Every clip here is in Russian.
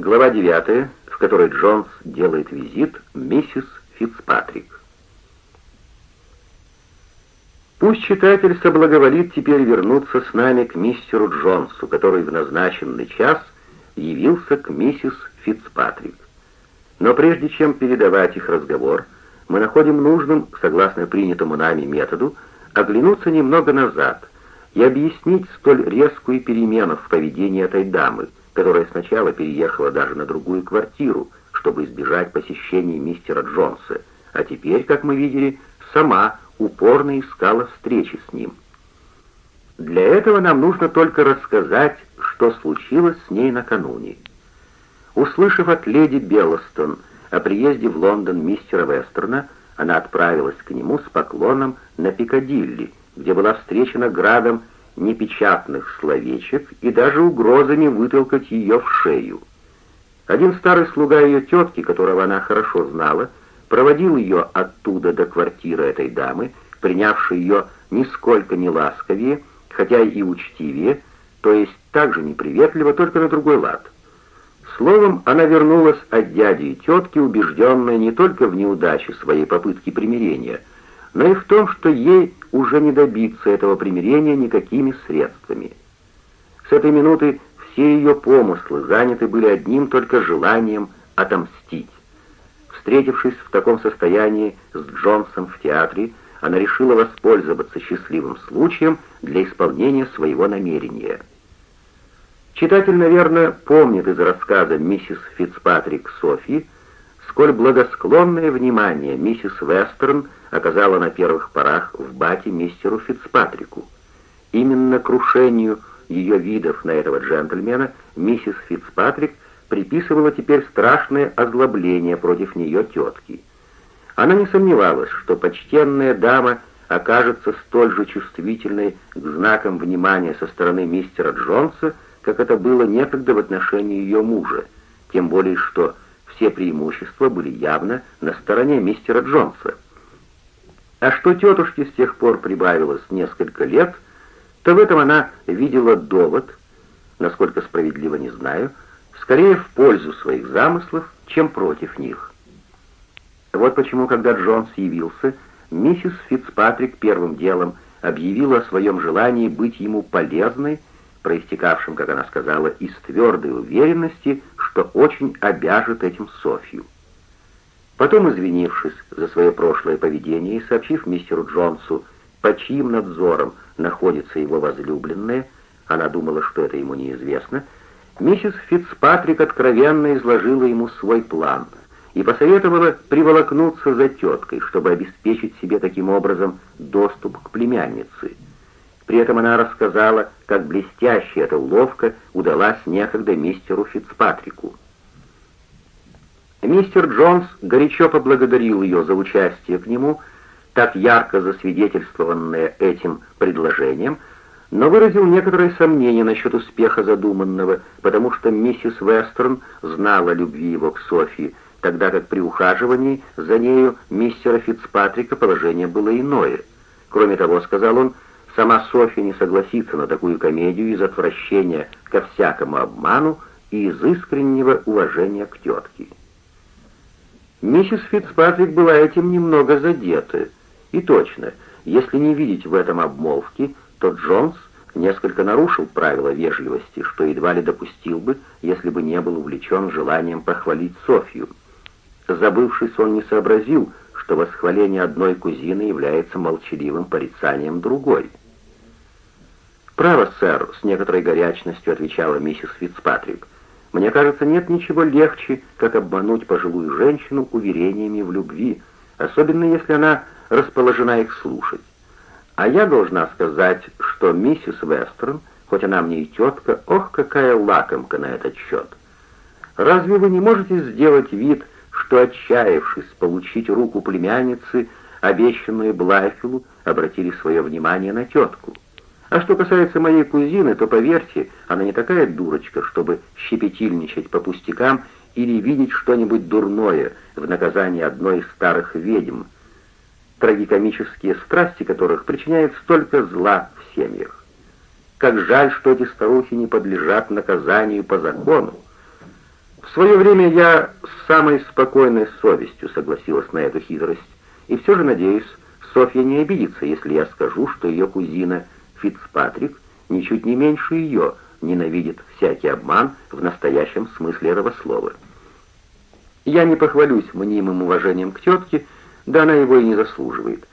Глава 9, в которой Джонс делает визит миссис Фицпатрик. Пусть читатель соблаговолит теперь вернуться с нами к мистеру Джонсу, который в назначенный час явился к миссис Фицпатрик. Но прежде чем передавать их разговор, мы находим нужным, согласно принятому нами методу, оглянуться немного назад и объяснить столь резкую перемену в поведении этой дамы, которая сначала переехала даже на другую квартиру, чтобы избежать посещения мистера Джонса, а теперь, как мы видели, сама упорно искала встречи с ним. Для этого нам нужно только рассказать, что случилось с ней накануне. Услышав от леди Беллостон о приезде в Лондон мистера Вестерна, она отправилась к нему с поклоном на Пикадилли, где была встречена градом непечатных словечек и даже угрозами вытолкать ее в шею. Один старый слуга ее тетки, которого она хорошо знала, проводил ее оттуда до квартиры этой дамы, принявшей ее нисколько не ласковее, хотя и учтивее, то есть также неприветливо, только на другой лад. Словом, она вернулась от дяди и тетки, убежденная не только в неудаче своей попытки примирения, но и в том, что ей уже не добиться этого примирения никакими средствами. С этой минуты все ее помыслы заняты были одним только желанием отомстить. Встретившись в таком состоянии с Джонсом в театре, она решила воспользоваться счастливым случаем для исполнения своего намерения. Читатель, наверное, помнит из рассказа миссис Фицпатрик Софи, сколь благосклонное внимание миссис Вестерн оказала на первых порах в бате мистеру Фицпатрику. Именно крушению ее видов на этого джентльмена миссис Фицпатрик приписывала теперь страшное озлобление против нее тетки. Она не сомневалась, что почтенная дама окажется столь же чувствительной к знакам внимания со стороны мистера Джонса, как это было некогда в отношении ее мужа, тем более что все преимущества были явно на стороне мистера Джонса. А что тетушке с тех пор прибавилось несколько лет, то в этом она видела довод, насколько справедливо не знаю, скорее в пользу своих замыслов, чем против них. Вот почему, когда Джонс явился, миссис Фицпатрик первым делом объявила о своем желании быть ему полезной проистекавшим, как она сказала, из твердой уверенности, что очень обяжет этим Софью. Потом, извинившись за свое прошлое поведение и сообщив мистеру Джонсу, по чьим надзором находится его возлюбленная, она думала, что это ему неизвестно, миссис Фицпатрик откровенно изложила ему свой план и посоветовала приволокнуться за теткой, чтобы обеспечить себе таким образом доступ к племяннице — при этом она рассказала, как блестяще эта уловка удалась некогда мистеру Фицпатрику. Мистер Джонс горячо поблагодарил ее за участие к нему, так ярко засвидетельствованное этим предложением, но выразил некоторые сомнения насчет успеха задуманного, потому что миссис Вестерн знала любви его к Софии, тогда как при ухаживании за нею мистера Фицпатрика положение было иное. Кроме того, сказал он, Сама Софья не согласится на такую комедию из отвращения ко всякому обману и из искреннего уважения к тетке. Миссис Фицпатрик была этим немного задета. И точно, если не видеть в этом обмолвки, то Джонс несколько нарушил правила вежливости, что едва ли допустил бы, если бы не был увлечен желанием похвалить Софью. Забывшись, он не сообразил, что восхваление одной кузины является молчаливым порицанием другой. «Право, сэр», — с некоторой горячностью отвечала миссис Фицпатрик. «Мне кажется, нет ничего легче, как обмануть пожилую женщину уверениями в любви, особенно если она расположена их слушать. А я должна сказать, что миссис Вестерн, хоть она мне и тетка, ох, какая лакомка на этот счет. Разве вы не можете сделать вид, что, отчаявшись получить руку племянницы, обещанную Блайфилу, обратили свое внимание на тетку?» А что касается моей кузины, то, поверьте, она не такая дурочка, чтобы щепетильничать по пустякам или видеть что-нибудь дурное в наказании одной из старых ведьм, трагикомические страсти которых причиняют столько зла в семьях. Как жаль, что эти старухи не подлежат наказанию по закону. В свое время я с самой спокойной совестью согласилась на эту хитрость, и все же надеюсь, Софья не обидится, если я скажу, что ее кузина Фицпатрик ничуть не меньше ее ненавидит всякий обман в настоящем смысле этого слова. Я не похвалюсь мнимым уважением к тетке, да она его и не заслуживает.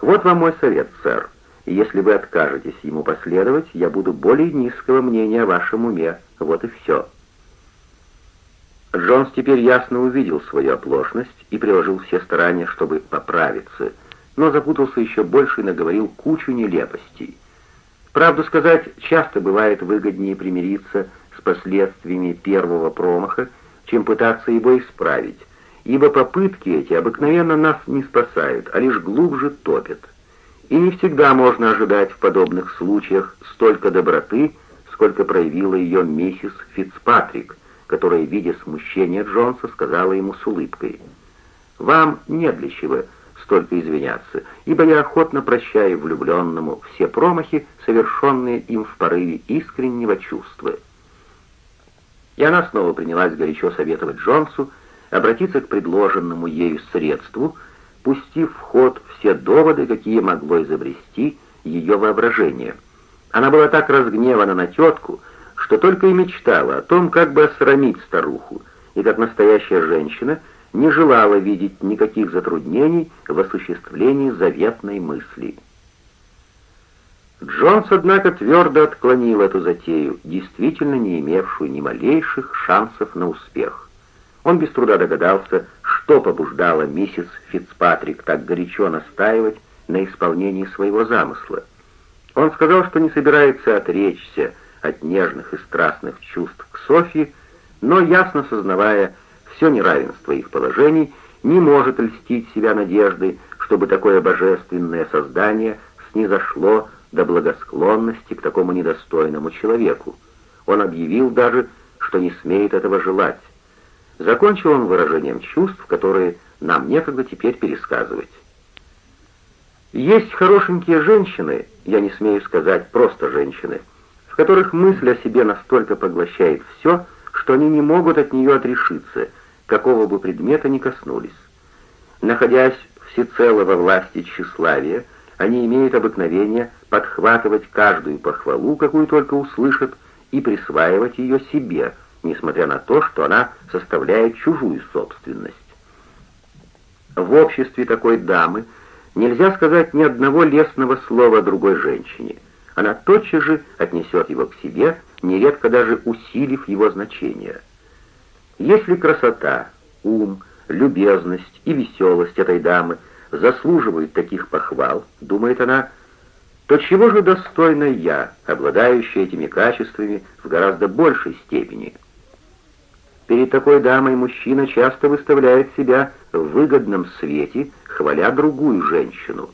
Вот вам мой совет, сэр. Если вы откажетесь ему последовать, я буду более низкого мнения о вашем уме. Вот и все. Джонс теперь ясно увидел свою оплошность и приложил все старания, чтобы поправиться, но запутался еще больше и наговорил кучу нелепостей. Правду сказать, часто бывает выгоднее примириться с последствиями первого промаха, чем пытаться его исправить, ибо попытки эти обыкновенно нас не спасают, а лишь глубже топят. И не всегда можно ожидать в подобных случаях столько доброты, сколько проявила ее миссис Фицпатрик, которая, видя смущение Джонса, сказала ему с улыбкой, «Вам не для чего столько извиняться, ибо я охотно прощаю влюбленному все промахи, совершенные им в порыве искреннего чувства». И она снова принялась горячо советовать Джонсу обратиться к предложенному ею средству, пустив в ход все доводы, какие могло изобрести ее воображение. Она была так разгневана на тетку, что только и мечтала о том, как бы осрамить старуху, и как настоящая женщина не желала видеть никаких затруднений в осуществлении заветной мысли. Джонс, однако, твердо отклонил эту затею, действительно не имевшую ни малейших шансов на успех. Он без труда догадался, что побуждало миссис Фицпатрик так горячо настаивать на исполнении своего замысла. Он сказал, что не собирается отречься от нежных и страстных чувств к Софье, но, ясно сознавая все неравенство их положений, не может льстить себя надеждой, чтобы такое божественное создание снизошло до благосклонности к такому недостойному человеку. Он объявил даже, что не смеет этого желать. Закончил он выражением чувств, которые нам некогда теперь пересказывать. Есть хорошенькие женщины, я не смею сказать просто женщины, в которых мысль о себе настолько поглощает все, что они не могут от нее отрешиться, какого бы предмета ни коснулись. Находясь всецело во власти тщеславия, они имеют обыкновение подхватывать каждую похвалу, какую только услышат, и присваивать ее себе, несмотря на то, что она составляет чужую собственность. В обществе такой дамы нельзя сказать ни одного лестного слова другой женщине. Она тотчас же отнесет его к себе, нередко даже усилив его значение. Если красота, ум, любезность и веселость этой дамы заслуживают таких похвал, думает она, то чего же достойна я, обладающая этими качествами в гораздо большей степени? Перед такой дамой мужчина часто выставляет себя в выгодном свете, хваля другую женщину.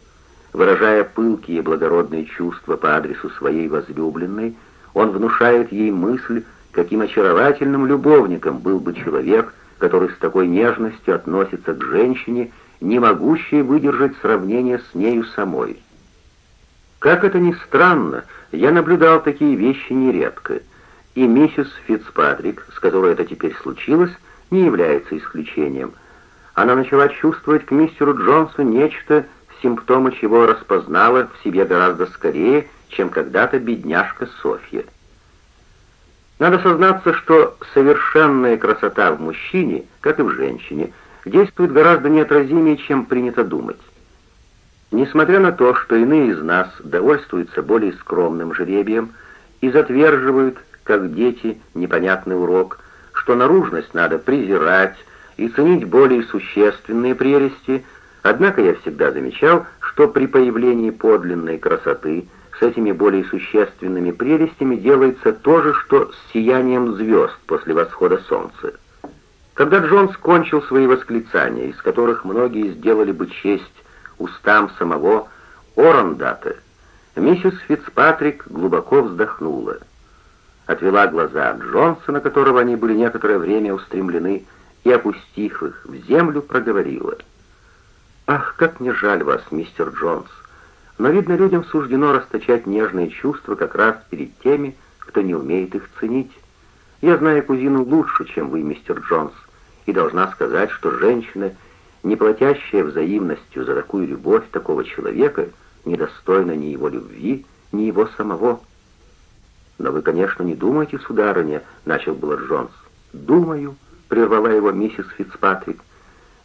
Выражая пылкие и благородные чувства по адресу своей возлюбленной, он внушает ей мысль, каким очаровательным любовником был бы человек, который с такой нежностью относится к женщине, не могущей выдержать сравнение с нею самой. Как это ни странно, я наблюдал такие вещи нередко, и миссис Фицпатрик, с которой это теперь случилось, не является исключением. Она начала чувствовать к мистеру Джонсу нечто, симптомы чего распознала в себе гораздо скорее, чем когда-то бедняжка Софья. Надо сознаться, что совершенная красота в мужчине, как и в женщине – действует гораздо неотразимее, чем принято думать. Несмотря на то, что иные из нас довольствуются более скромным жребием и затверживают, как дети, непонятный урок, что наружность надо презирать и ценить более существенные прелести, однако я всегда замечал, что при появлении подлинной красоты с этими более существенными прелестями делается то же, что с сиянием звезд после восхода солнца. Когда Джонс кончил свои восклицания, из которых многие сделали бы честь устам самого Орандата, миссис Фицпатрик глубоко вздохнула. Отвела глаза от Джонса, на которого они были некоторое время устремлены, и, опустив их в землю, проговорила. «Ах, как мне жаль вас, мистер Джонс! Но, видно, людям суждено расточать нежные чувства как раз перед теми, кто не умеет их ценить. Я знаю кузину лучше, чем вы, мистер Джонс, и должна сказать, что женщина, не платящая взаимностью за такую любовь такого человека, недостойна ни его любви, ни его самого. «Но вы, конечно, не думаете, сударыня», — начал было Джонс. «Думаю», — прервала его миссис Фицпатрик.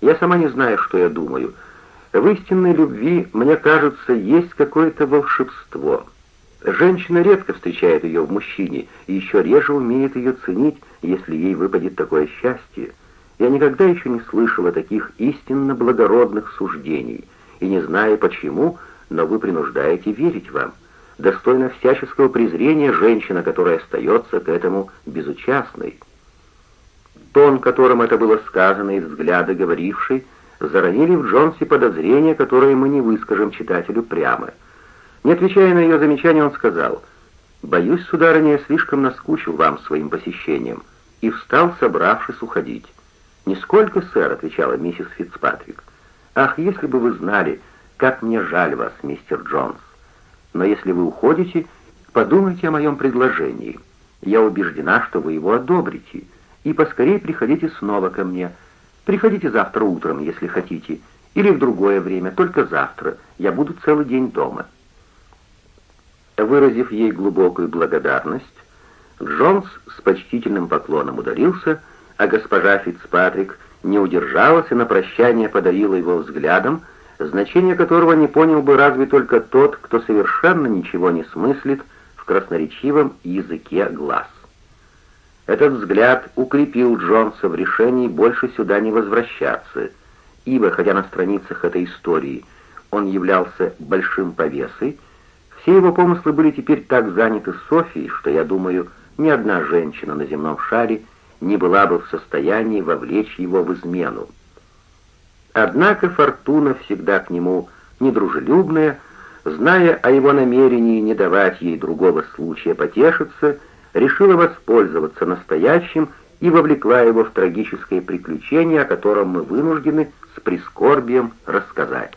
«Я сама не знаю, что я думаю. В истинной любви, мне кажется, есть какое-то волшебство. Женщина редко встречает ее в мужчине и еще реже умеет ее ценить, если ей выпадет такое счастье. Я никогда еще не слышала таких истинно благородных суждений, и не знаю почему, но вы принуждаете верить вам. Достойна всяческого презрения женщина, которая остается к этому безучастной. Тон, которым это было сказано, и взгляды говорившей, заронили в Джонсе подозрения, которые мы не выскажем читателю прямо. Не отвечая на ее замечание, он сказал, «Боюсь, сударыня, я слишком наскучил вам своим посещением», и встал, собравшись уходить. «Нисколько, сэр», — отвечала миссис Фицпатрик. «Ах, если бы вы знали, как мне жаль вас, мистер Джонс. Но если вы уходите, подумайте о моем предложении. Я убеждена, что вы его одобрите, и поскорее приходите снова ко мне. Приходите завтра утром, если хотите, или в другое время, только завтра. Я буду целый день дома». Выразив ей глубокую благодарность, Джонс с почтительным поклоном удалился, а госпожа Фицпатрик не удержалась и на прощание подарила его взглядом, значение которого не понял бы разве только тот, кто совершенно ничего не смыслит в красноречивом языке глаз. Этот взгляд укрепил Джонса в решении больше сюда не возвращаться, ибо, хотя на страницах этой истории он являлся большим повесой, все его помыслы были теперь так заняты Софией, что, я думаю, ни одна женщина на земном шаре не была бы в состоянии вовлечь его в измену. Однако Фортуна всегда к нему недружелюбная, зная о его намерении не давать ей другого случая потешиться, решила воспользоваться настоящим и вовлекла его в трагическое приключение, о котором мы вынуждены с прискорбием рассказать.